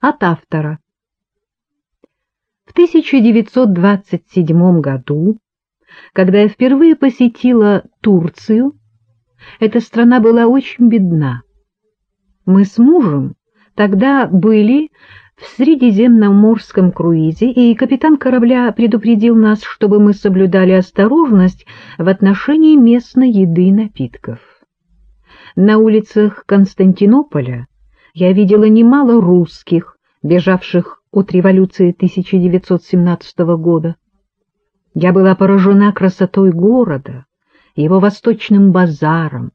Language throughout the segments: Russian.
От автора. В 1927 году, когда я впервые посетила Турцию, эта страна была очень бедна. Мы с мужем тогда были в Средиземноморском круизе, и капитан корабля предупредил нас, чтобы мы соблюдали осторожность в отношении местной еды и напитков. На улицах Константинополя я видела немало русских, бежавших от революции 1917 года. Я была поражена красотой города, его восточным базаром.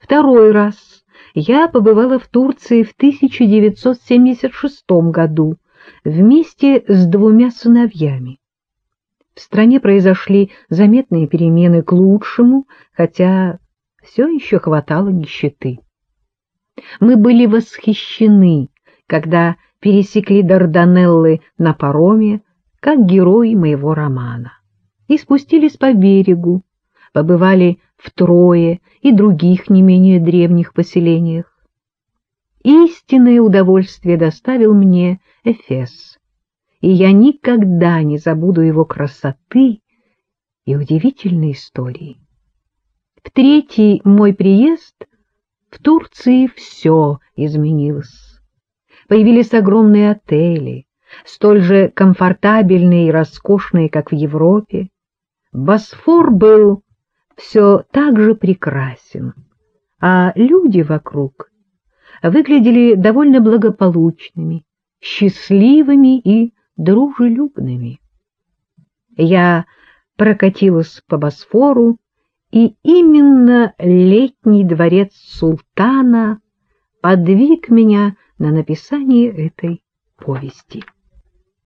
Второй раз я побывала в Турции в 1976 году вместе с двумя сыновьями. В стране произошли заметные перемены к лучшему, хотя все еще хватало нищеты. Мы были восхищены, когда пересекли Дарданеллы на пароме, как герои моего романа, и спустились по берегу, побывали в Трое и других не менее древних поселениях. Истинное удовольствие доставил мне Эфес, и я никогда не забуду его красоты и удивительной истории. В третий мой приезд в Турции все изменилось. Появились огромные отели, столь же комфортабельные и роскошные, как в Европе. Босфор был все так же прекрасен, а люди вокруг выглядели довольно благополучными, счастливыми и дружелюбными. Я прокатилась по Босфору, и именно летний дворец султана подвиг меня на написание этой повести.